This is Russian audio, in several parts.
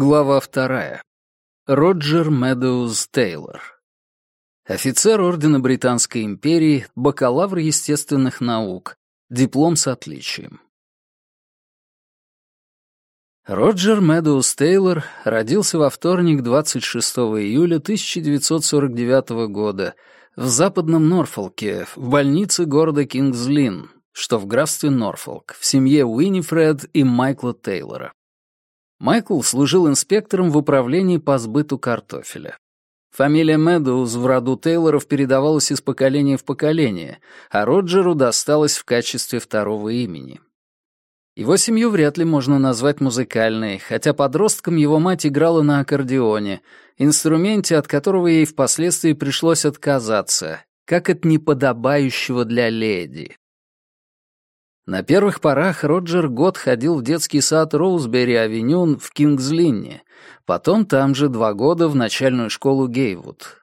Глава вторая. Роджер Мэдоуз Тейлор. Офицер Ордена Британской империи, бакалавр естественных наук, диплом с отличием. Роджер Мэдоуз Тейлор родился во вторник 26 июля 1949 года в западном Норфолке, в больнице города Кингзлин, что в графстве Норфолк, в семье Уинифред и Майкла Тейлора. Майкл служил инспектором в управлении по сбыту картофеля. Фамилия Медоуз в роду Тейлоров передавалась из поколения в поколение, а Роджеру досталась в качестве второго имени. Его семью вряд ли можно назвать музыкальной, хотя подростком его мать играла на аккордеоне, инструменте, от которого ей впоследствии пришлось отказаться, как от неподобающего для леди. На первых порах Роджер год ходил в детский сад Роузбери-авенюн в Кингзлинне, потом там же два года в начальную школу Гейвуд.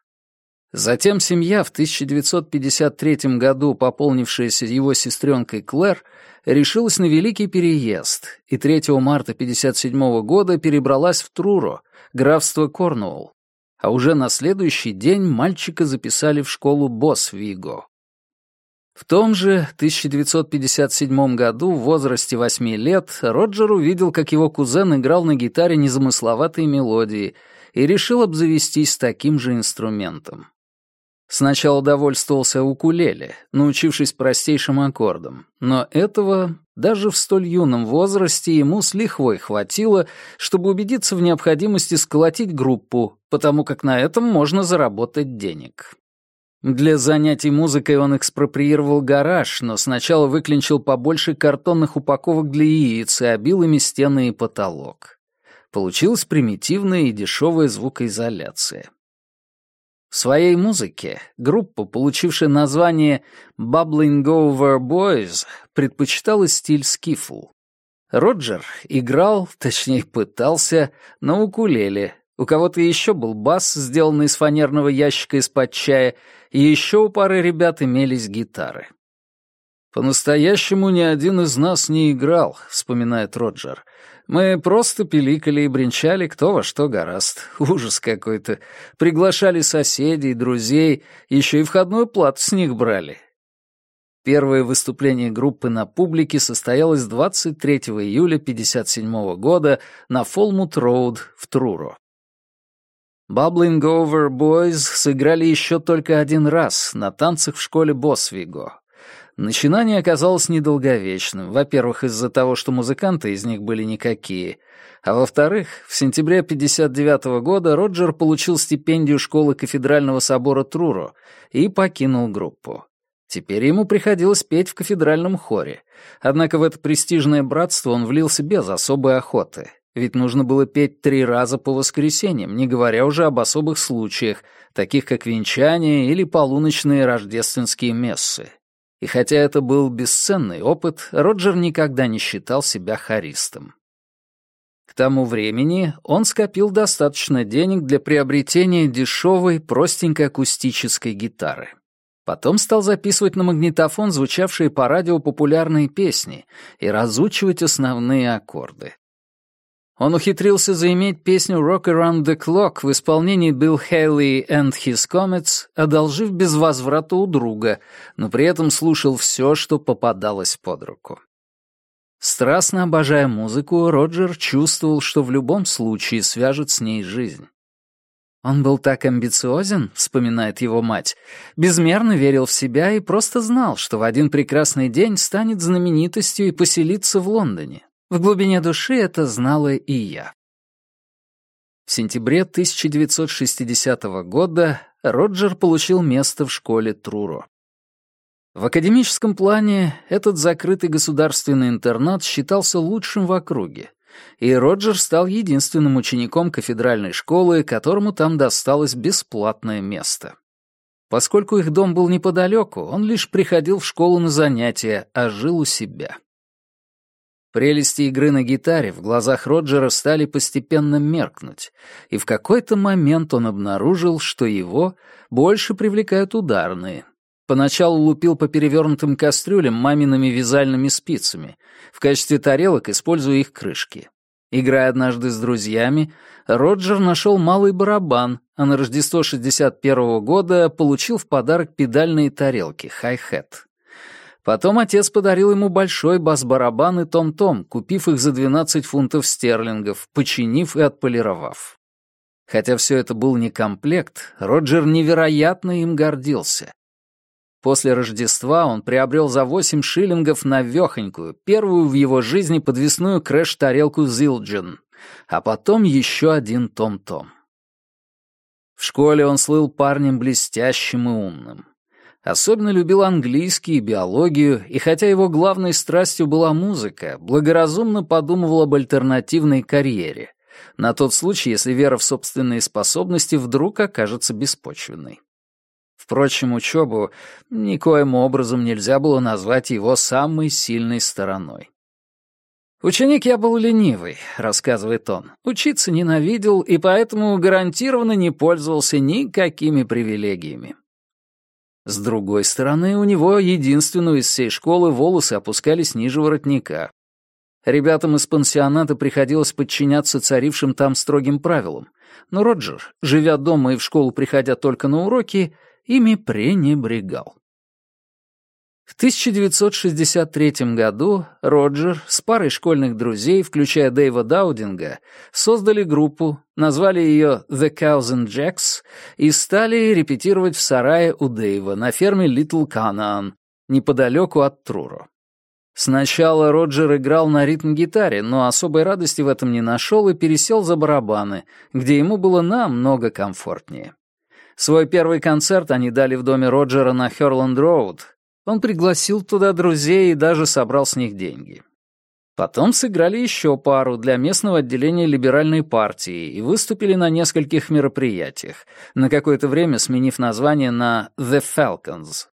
Затем семья, в 1953 году пополнившаяся его сестренкой Клэр, решилась на великий переезд и 3 марта 1957 года перебралась в Труро, графство Корнуолл, а уже на следующий день мальчика записали в школу Босвиго. В том же 1957 году, в возрасте 8 лет, Роджер увидел, как его кузен играл на гитаре незамысловатые мелодии и решил обзавестись таким же инструментом. Сначала довольствовался укулеле, научившись простейшим аккордам, но этого даже в столь юном возрасте ему с лихвой хватило, чтобы убедиться в необходимости сколотить группу, потому как на этом можно заработать денег. Для занятий музыкой он экспроприировал гараж, но сначала выклинчил побольше картонных упаковок для яиц и обил ими стены и потолок. Получилась примитивная и дешевая звукоизоляция. В своей музыке группа, получившая название «Bubbling Over Boys», предпочитала стиль скифу. Роджер играл, точнее пытался, на укулеле, у кого-то еще был бас, сделанный из фанерного ящика из-под чая, и еще у пары ребят имелись гитары. «По-настоящему ни один из нас не играл», — вспоминает Роджер. «Мы просто пиликали и бренчали кто во что гораст. Ужас какой-то. Приглашали соседей, друзей, еще и входную плату с них брали». Первое выступление группы на публике состоялось 23 июля 1957 года на Фолмут-Роуд в Труро. Баблинг Овер Бойз сыграли еще только один раз на танцах в школе Босвиго. Начинание оказалось недолговечным, во-первых, из-за того, что музыканты из них были никакие, а во-вторых, в сентябре 59 -го года Роджер получил стипендию школы кафедрального собора Труро и покинул группу. Теперь ему приходилось петь в кафедральном хоре, однако в это престижное братство он влился без особой охоты — ведь нужно было петь три раза по воскресеньям, не говоря уже об особых случаях, таких как венчание или полуночные рождественские мессы. И хотя это был бесценный опыт, Роджер никогда не считал себя харистом. К тому времени он скопил достаточно денег для приобретения дешевой, простенькой акустической гитары. Потом стал записывать на магнитофон звучавшие по радио популярные песни и разучивать основные аккорды. Он ухитрился заиметь песню «Rock Around the Clock» в исполнении Билл Хейли and His Comets, одолжив безвозврата у друга, но при этом слушал все, что попадалось под руку. Страстно обожая музыку, Роджер чувствовал, что в любом случае свяжет с ней жизнь. «Он был так амбициозен», — вспоминает его мать, «безмерно верил в себя и просто знал, что в один прекрасный день станет знаменитостью и поселится в Лондоне. В глубине души это знала и я. В сентябре 1960 года Роджер получил место в школе Труро. В академическом плане этот закрытый государственный интернат считался лучшим в округе, и Роджер стал единственным учеником кафедральной школы, которому там досталось бесплатное место. Поскольку их дом был неподалеку, он лишь приходил в школу на занятия, а жил у себя. Прелести игры на гитаре в глазах Роджера стали постепенно меркнуть, и в какой-то момент он обнаружил, что его больше привлекают ударные. Поначалу лупил по перевернутым кастрюлям мамиными вязальными спицами, в качестве тарелок используя их крышки. Играя однажды с друзьями, Роджер нашел малый барабан, а на Рождество 61 -го года получил в подарок педальные тарелки, хай-хет. Потом отец подарил ему большой бас-барабан и том-том, купив их за 12 фунтов стерлингов, починив и отполировав. Хотя все это был не комплект, Роджер невероятно им гордился. После Рождества он приобрел за 8 шиллингов навехонькую, первую в его жизни подвесную крэш-тарелку «Зилджин», а потом еще один том-том. В школе он слыл парнем блестящим и умным. Особенно любил английский, биологию, и хотя его главной страстью была музыка, благоразумно подумывал об альтернативной карьере. На тот случай, если вера в собственные способности вдруг окажется беспочвенной. Впрочем, учебу никоим образом нельзя было назвать его самой сильной стороной. «Ученик я был ленивый», — рассказывает он. «Учиться ненавидел и поэтому гарантированно не пользовался никакими привилегиями. С другой стороны, у него единственную из всей школы волосы опускались ниже воротника. Ребятам из пансионата приходилось подчиняться царившим там строгим правилам, но Роджер, живя дома и в школу приходя только на уроки, ими пренебрегал. В 1963 году Роджер с парой школьных друзей, включая Дэйва Даудинга, создали группу, назвали ее The Thousand Jacks и стали репетировать в сарае у Дэйва на ферме Литл Канаан, неподалеку от Труро. Сначала Роджер играл на ритм-гитаре, но особой радости в этом не нашел и пересел за барабаны, где ему было намного комфортнее. Свой первый концерт они дали в доме Роджера на Хёрланд-Роуд — он пригласил туда друзей и даже собрал с них деньги. Потом сыграли еще пару для местного отделения либеральной партии и выступили на нескольких мероприятиях, на какое-то время сменив название на «The Falcons».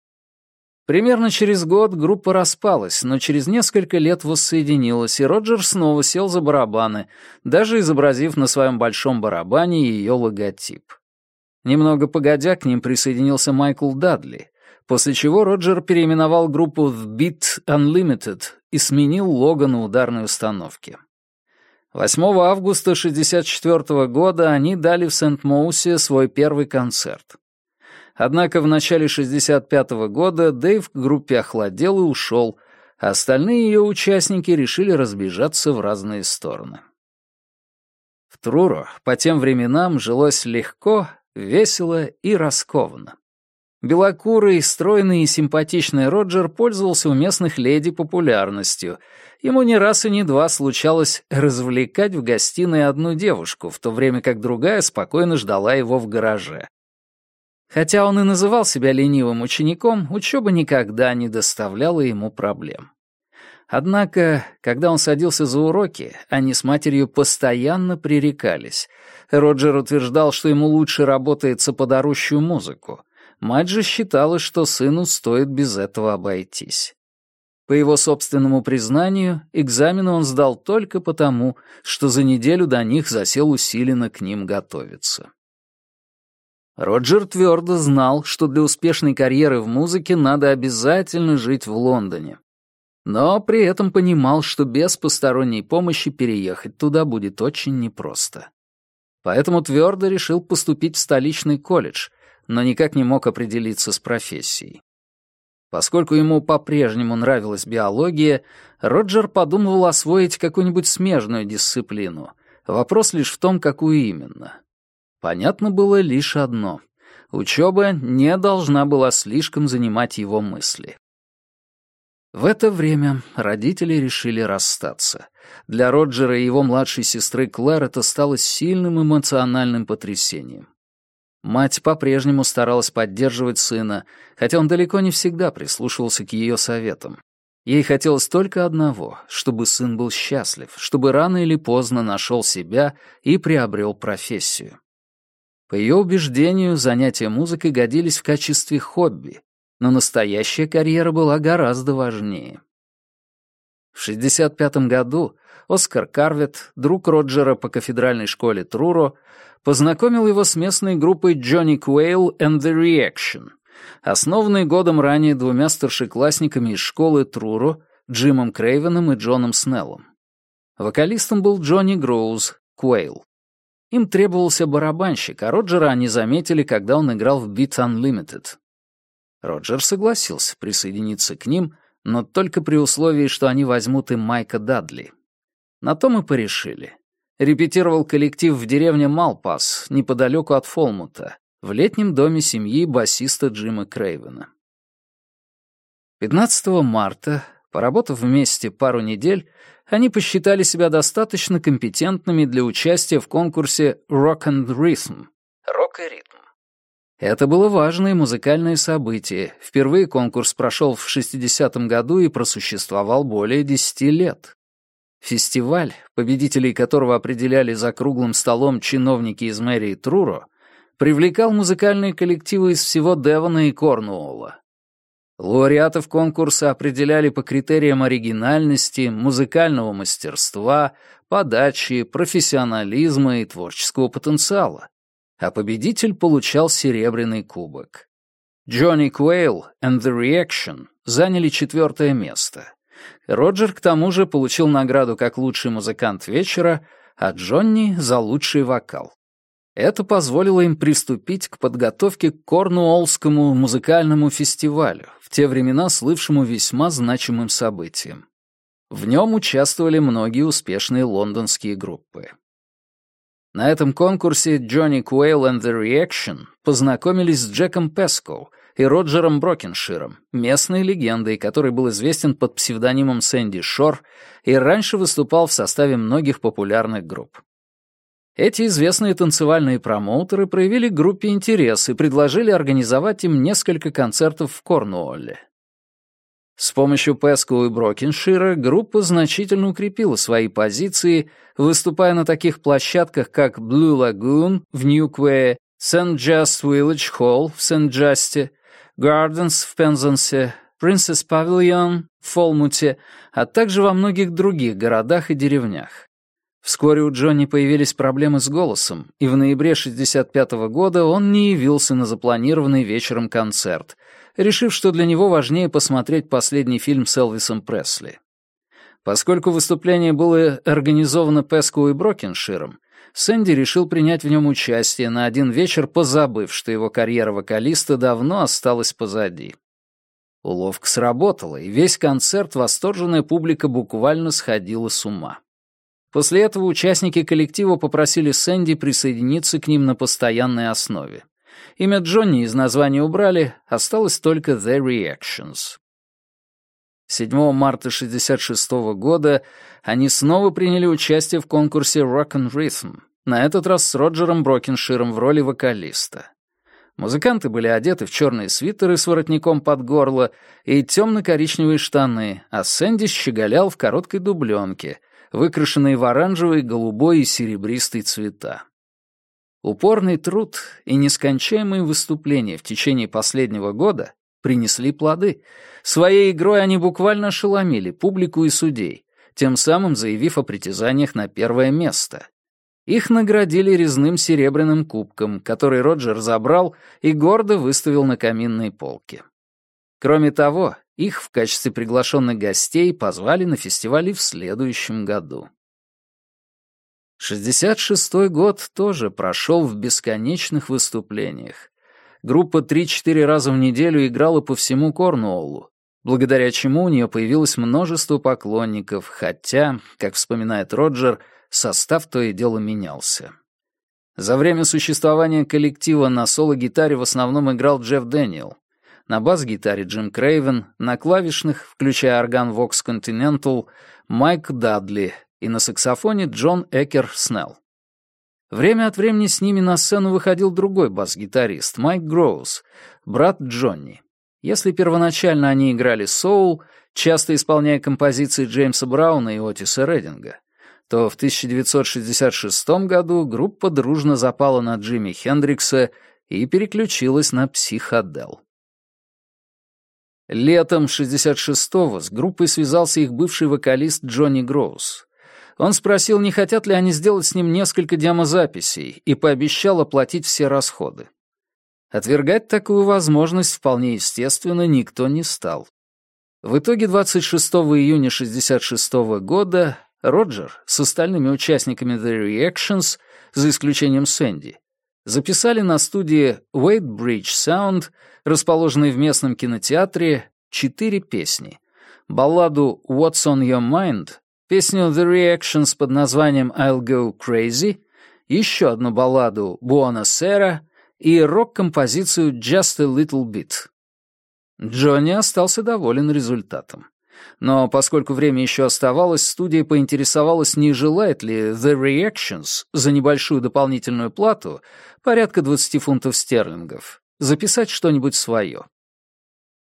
Примерно через год группа распалась, но через несколько лет воссоединилась, и Роджер снова сел за барабаны, даже изобразив на своем большом барабане ее логотип. Немного погодя, к ним присоединился Майкл Дадли, после чего Роджер переименовал группу в Beat Unlimited и сменил лого на ударной установке. 8 августа 1964 года они дали в Сент-Моусе свой первый концерт. Однако в начале 1965 года Дэйв к группе охладел и ушел, а остальные ее участники решили разбежаться в разные стороны. В Труро по тем временам жилось легко, весело и раскованно. Белокурый, стройный и симпатичный Роджер пользовался у местных леди популярностью. Ему не раз и не два случалось развлекать в гостиной одну девушку, в то время как другая спокойно ждала его в гараже. Хотя он и называл себя ленивым учеником, учеба никогда не доставляла ему проблем. Однако, когда он садился за уроки, они с матерью постоянно пререкались. Роджер утверждал, что ему лучше работается под орущую музыку. Мать же считала, что сыну стоит без этого обойтись. По его собственному признанию, экзамены он сдал только потому, что за неделю до них засел усиленно к ним готовиться. Роджер твердо знал, что для успешной карьеры в музыке надо обязательно жить в Лондоне. Но при этом понимал, что без посторонней помощи переехать туда будет очень непросто. Поэтому твердо решил поступить в столичный колледж, но никак не мог определиться с профессией. Поскольку ему по-прежнему нравилась биология, Роджер подумывал освоить какую-нибудь смежную дисциплину. Вопрос лишь в том, какую именно. Понятно было лишь одно. Учеба не должна была слишком занимать его мысли. В это время родители решили расстаться. Для Роджера и его младшей сестры Клэр это стало сильным эмоциональным потрясением. Мать по-прежнему старалась поддерживать сына, хотя он далеко не всегда прислушивался к ее советам. Ей хотелось только одного, чтобы сын был счастлив, чтобы рано или поздно нашел себя и приобрел профессию. По ее убеждению, занятия музыкой годились в качестве хобби, но настоящая карьера была гораздо важнее. В 1965 году Оскар Карвет, друг Роджера по кафедральной школе Труро, познакомил его с местной группой Джонни Куэйл and the Reaction, основанной годом ранее двумя старшеклассниками из школы Труро, Джимом Крейвеном и Джоном Снеллом. Вокалистом был Джонни Гроуз, Куэйл. Им требовался барабанщик, а Роджера они заметили, когда он играл в Beat Unlimited. Роджер согласился присоединиться к ним — но только при условии, что они возьмут и Майка Дадли. На то мы порешили. Репетировал коллектив в деревне Малпас, неподалеку от Фолмута, в летнем доме семьи басиста Джима Крейвена. 15 марта, поработав вместе пару недель, они посчитали себя достаточно компетентными для участия в конкурсе «Rock and Rhythm» — «Рок и ритм» Это было важное музыкальное событие. Впервые конкурс прошел в 60-м году и просуществовал более 10 лет. Фестиваль, победителей которого определяли за круглым столом чиновники из мэрии Труро, привлекал музыкальные коллективы из всего Девона и Корнуолла. Лауреатов конкурса определяли по критериям оригинальности, музыкального мастерства, подачи, профессионализма и творческого потенциала а победитель получал серебряный кубок. Джонни Куэйл and The Reaction заняли четвертое место. Роджер к тому же получил награду как лучший музыкант вечера, а Джонни — за лучший вокал. Это позволило им приступить к подготовке к Корнуолскому музыкальному фестивалю, в те времена слывшему весьма значимым событием. В нем участвовали многие успешные лондонские группы. На этом конкурсе Джонни Куэйл and the Reaction познакомились с Джеком Пескоу и Роджером Брокенширом, местной легендой, который был известен под псевдонимом Сэнди Шор и раньше выступал в составе многих популярных групп. Эти известные танцевальные промоутеры проявили группе интерес и предложили организовать им несколько концертов в Корнуолле, с помощью Пескова и Брокеншира группа значительно укрепила свои позиции, выступая на таких площадках, как Blue Lagoon в Ньюквее, Saint Just Village Hall в Сент-Джасте, Gardens в Пензенсе, Princess Pavilion в Фолмуте, а также во многих других городах и деревнях. Вскоре у Джонни появились проблемы с голосом, и в ноябре 65 года он не явился на запланированный вечером концерт — решив, что для него важнее посмотреть последний фильм с Элвисом Пресли. Поскольку выступление было организовано Песку и Брокенширом, Сэнди решил принять в нем участие на один вечер, позабыв, что его карьера вокалиста давно осталась позади. Уловка сработала, и весь концерт восторженная публика буквально сходила с ума. После этого участники коллектива попросили Сэнди присоединиться к ним на постоянной основе. Имя Джонни из названия убрали, осталось только «The Reactions». 7 марта 1966 года они снова приняли участие в конкурсе Rock and Rhythm, на этот раз с Роджером Брокенширом в роли вокалиста. Музыканты были одеты в черные свитеры с воротником под горло и темно-коричневые штаны, а Сэнди щеголял в короткой дубленке, выкрашенной в оранжевый, голубой и серебристый цвета. Упорный труд и нескончаемые выступления в течение последнего года принесли плоды. Своей игрой они буквально ошеломили публику и судей, тем самым заявив о притязаниях на первое место. Их наградили резным серебряным кубком, который Роджер забрал и гордо выставил на каминной полке. Кроме того, их в качестве приглашенных гостей позвали на фестивали в следующем году. 66-й год тоже прошел в бесконечных выступлениях. Группа 3-4 раза в неделю играла по всему Корнуоллу, благодаря чему у нее появилось множество поклонников, хотя, как вспоминает Роджер, состав то и дело менялся. За время существования коллектива на соло-гитаре в основном играл Джефф Дэниел, на бас-гитаре Джим Крейвен, на клавишных, включая орган Vox Continental, Майк Дадли, и на саксофоне Джон Экер Снелл. Время от времени с ними на сцену выходил другой бас-гитарист, Майк Гроуз, брат Джонни. Если первоначально они играли соул, часто исполняя композиции Джеймса Брауна и Отиса Рединга, то в 1966 году группа дружно запала на Джимми Хендрикса и переключилась на психодел. Летом 66-го с группой связался их бывший вокалист Джонни Гроуз. Он спросил, не хотят ли они сделать с ним несколько демозаписей, и пообещал оплатить все расходы. Отвергать такую возможность вполне естественно никто не стал. В итоге 26 июня 1966 года Роджер с остальными участниками The Reactions, за исключением Сэнди, записали на студии Wade Sound, расположенной в местном кинотеатре, четыре песни. Балладу «What's on your mind» Песню «The Reactions» под названием «I'll Go Crazy», еще одну балладу «Buona Sera» и рок-композицию «Just a Little Bit». Джонни остался доволен результатом. Но поскольку время еще оставалось, студия поинтересовалась, не желает ли The Reactions за небольшую дополнительную плату, порядка 20 фунтов стерлингов, записать что-нибудь свое.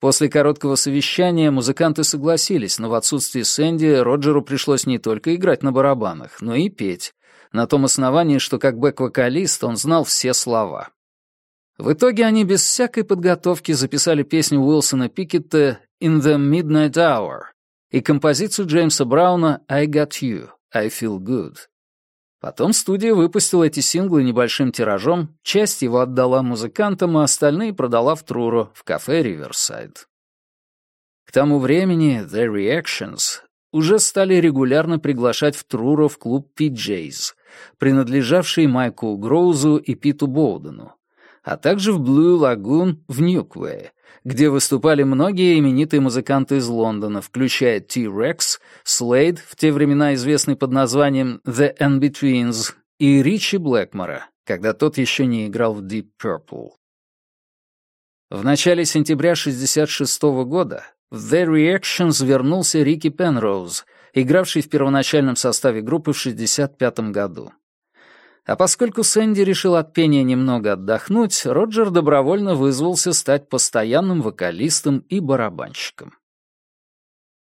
После короткого совещания музыканты согласились, но в отсутствие Сэнди Роджеру пришлось не только играть на барабанах, но и петь, на том основании, что как бэк-вокалист он знал все слова. В итоге они без всякой подготовки записали песню Уилсона Пикетта «In the Midnight Hour» и композицию Джеймса Брауна «I Got You», «I Feel Good». Потом студия выпустила эти синглы небольшим тиражом, часть его отдала музыкантам, а остальные продала в Труро в кафе «Риверсайд». К тому времени The Reactions уже стали регулярно приглашать в Труро в клуб «Пиджейз», принадлежавший Майку Гроузу и Питу Боудену, а также в Блю Лагун в Ньюквее, где выступали многие именитые музыканты из Лондона, включая T-Rex, Слейд, в те времена известный под названием The Unbetweens, и Ричи Блэкмора, когда тот еще не играл в Deep Purple. В начале сентября 1966 года в The Reactions вернулся Рики Пенроуз, игравший в первоначальном составе группы в 1965 году. А поскольку Сэнди решил от пения немного отдохнуть, Роджер добровольно вызвался стать постоянным вокалистом и барабанщиком.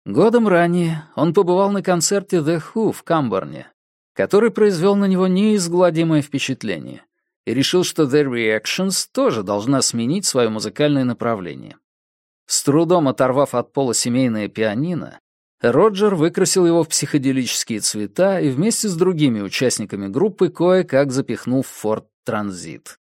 Годом ранее он побывал на концерте The Who в Камборне, который произвел на него неизгладимое впечатление, и решил, что The Reactions тоже должна сменить свое музыкальное направление. С трудом оторвав от пола семейное пианино, Роджер выкрасил его в психоделические цвета и вместе с другими участниками группы кое-как запихнул в Ford Transit.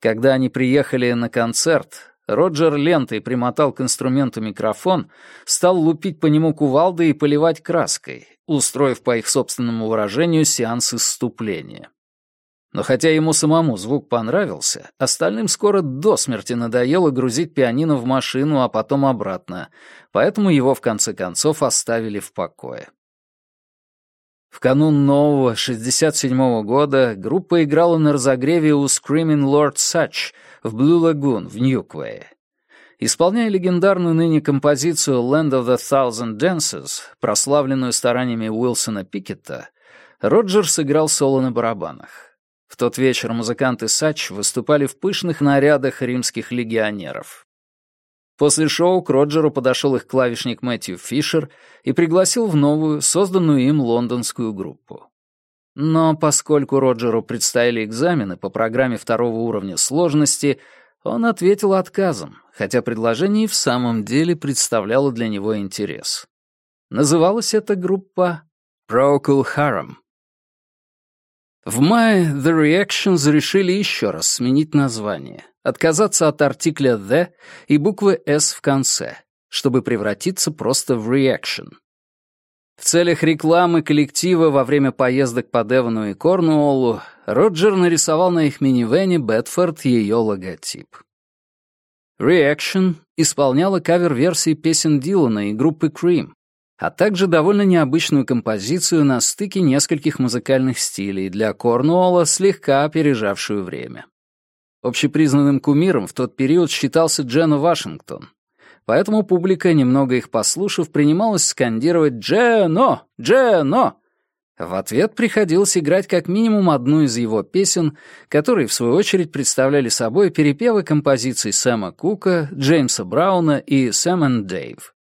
Когда они приехали на концерт, Роджер лентой примотал к инструменту микрофон, стал лупить по нему кувалдой и поливать краской, устроив, по их собственному выражению, сеанс исступления. Но хотя ему самому звук понравился, остальным скоро до смерти надоело грузить пианино в машину, а потом обратно, поэтому его в конце концов оставили в покое. В канун нового 67-го года группа играла на разогреве у Screaming Lord Such в Blue Lagoon в Ньюквее. Исполняя легендарную ныне композицию «Land of the Thousand Dances», прославленную стараниями Уилсона Пикетта, Роджер сыграл соло на барабанах. В тот вечер музыканты Сач выступали в пышных нарядах римских легионеров. После шоу к Роджеру подошел их клавишник Мэтью Фишер и пригласил в новую, созданную им лондонскую группу. Но поскольку Роджеру предстояли экзамены по программе второго уровня сложности, он ответил отказом, хотя предложение и в самом деле представляло для него интерес. Называлась эта группа «Procol Harum». В мае The Reactions решили еще раз сменить название, отказаться от артикля «the» и буквы «s» в конце, чтобы превратиться просто в «reaction». В целях рекламы коллектива во время поездок по Девону и Корнуоллу Роджер нарисовал на их минивэне Бетфорд ее логотип. Reaction исполняла кавер-версии песен Дилана и группы Cream, а также довольно необычную композицию на стыке нескольких музыкальных стилей для Корнуолла, слегка опережавшую время. Общепризнанным кумиром в тот период считался Джен Вашингтон, поэтому публика, немного их послушав, принималась скандировать «Джено! Джено!». В ответ приходилось играть как минимум одну из его песен, которые, в свою очередь, представляли собой перепевы композиций Сэма Кука, Джеймса Брауна и Сэм энд Дэйв.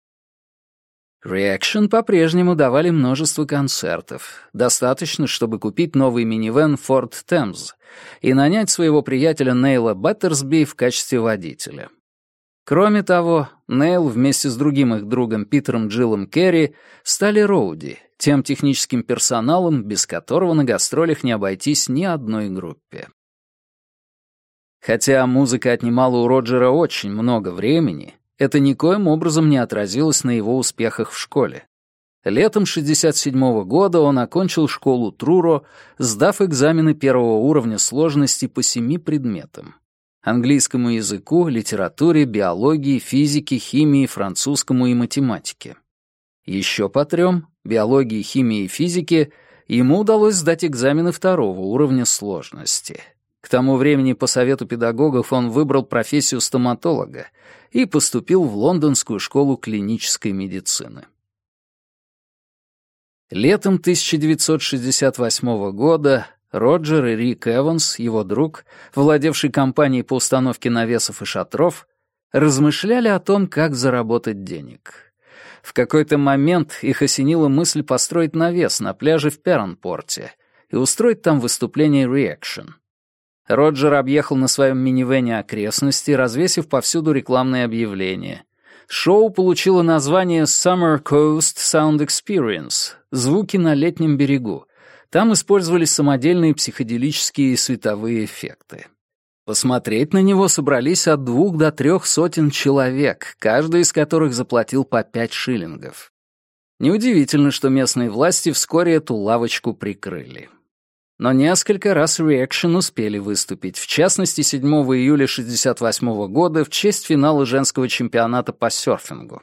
Reaction по-прежнему давали множество концертов. Достаточно, чтобы купить новый минивэн Ford Thames и нанять своего приятеля Нейла Баттерсби в качестве водителя. Кроме того, Нейл вместе с другим их другом Питером Джиллом Керри стали роуди, тем техническим персоналом, без которого на гастролях не обойтись ни одной группе. Хотя музыка отнимала у Роджера очень много времени, это никоим образом не отразилось на его успехах в школе. Летом 1967 года он окончил школу Труро, сдав экзамены первого уровня сложности по семи предметам — английскому языку, литературе, биологии, физике, химии, французскому и математике. Еще по трем — биологии, химии и физике — ему удалось сдать экзамены второго уровня сложности — к тому времени по совету педагогов он выбрал профессию стоматолога и поступил в Лондонскую школу клинической медицины. Летом 1968 года Роджер и Рик Эванс, его друг, владевший компанией по установке навесов и шатров, размышляли о том, как заработать денег. В какой-то момент их осенила мысль построить навес на пляже в Перанпорте и устроить там выступление «Реакшн». Роджер объехал на своем минивене окрестности, развесив повсюду рекламные объявления. Шоу получило название Summer Coast Sound Experience — «Звуки на летнем берегу». Там использовались самодельные психоделические световые эффекты. Посмотреть на него собрались от двух до трех сотен человек, каждый из которых заплатил по пять шиллингов. Неудивительно, что местные власти вскоре эту лавочку прикрыли но несколько раз Reaction успели выступить, в частности, 7 июля 1968 года в честь финала женского чемпионата по серфингу.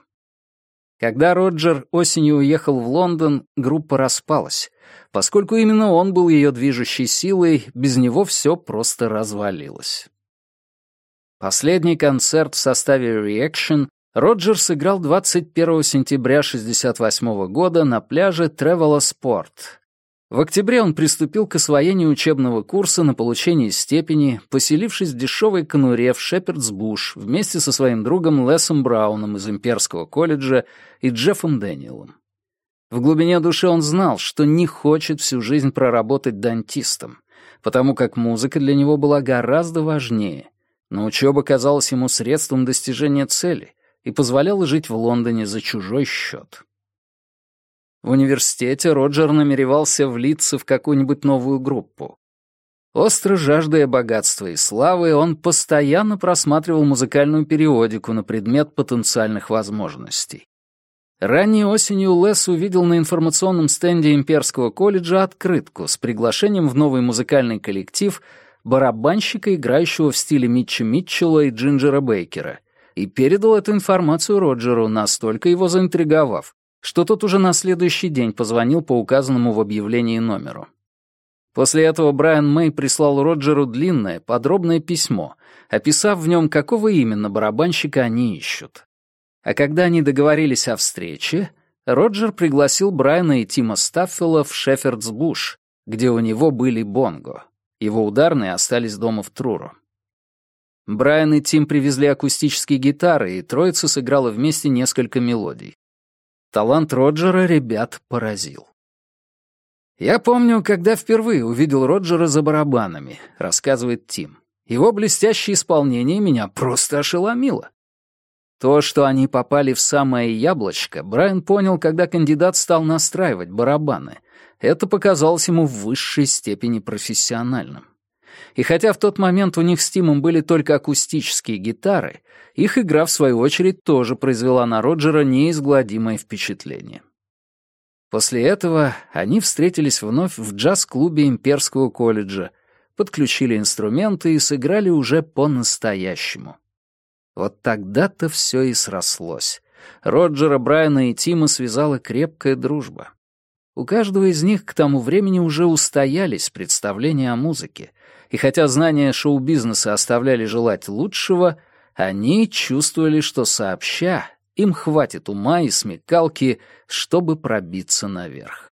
Когда Роджер осенью уехал в Лондон, группа распалась, поскольку именно он был ее движущей силой, без него все просто развалилось. Последний концерт в составе Reaction Роджер сыграл 21 сентября 1968 года на пляже Тревела Спорт в октябре он приступил к освоению учебного курса на получение степени, поселившись в дешевой конуре в Шепердсбуш вместе со своим другом Лесом Брауном из Имперского колледжа и Джеффом Дэниелом. В глубине души он знал, что не хочет всю жизнь проработать дантистом, потому как музыка для него была гораздо важнее, но учеба казалась ему средством достижения цели и позволяла жить в Лондоне за чужой счет. В университете Роджер намеревался влиться в какую-нибудь новую группу. Остро жаждая богатства и славы, он постоянно просматривал музыкальную периодику на предмет потенциальных возможностей. Ранней осенью Лес увидел на информационном стенде Имперского колледжа открытку с приглашением в новый музыкальный коллектив барабанщика, играющего в стиле Митча Митчелла и Джинджера Бейкера, и передал эту информацию Роджеру, настолько его заинтриговав, что тот уже на следующий день позвонил по указанному в объявлении номеру. После этого Брайан Мэй прислал Роджеру длинное, подробное письмо, описав в нем, какого именно барабанщика они ищут. А когда они договорились о встрече, Роджер пригласил Брайана и Тима Стаффела в Шефердсбуш, где у него были бонго. Его ударные остались дома в Труру. Брайан и Тим привезли акустические гитары, и троица сыграла вместе несколько мелодий. Талант Роджера ребят поразил. «Я помню, когда впервые увидел Роджера за барабанами», — рассказывает Тим. «Его блестящее исполнение меня просто ошеломило». То, что они попали в самое яблочко, Брайан понял, когда кандидат стал настраивать барабаны. Это показалось ему в высшей степени профессиональным. И хотя в тот момент у них с Тимом были только акустические гитары, их игра, в свою очередь, тоже произвела на Роджера неизгладимое впечатление. После этого они встретились вновь в джаз-клубе Имперского колледжа, подключили инструменты и сыграли уже по-настоящему. Вот тогда-то все и срослось. Роджера, Брайана и Тима связала крепкая дружба. У каждого из них к тому времени уже устоялись представления о музыке, и хотя знания шоу-бизнеса оставляли желать лучшего, они чувствовали, что сообща им хватит ума и смекалки, чтобы пробиться наверх.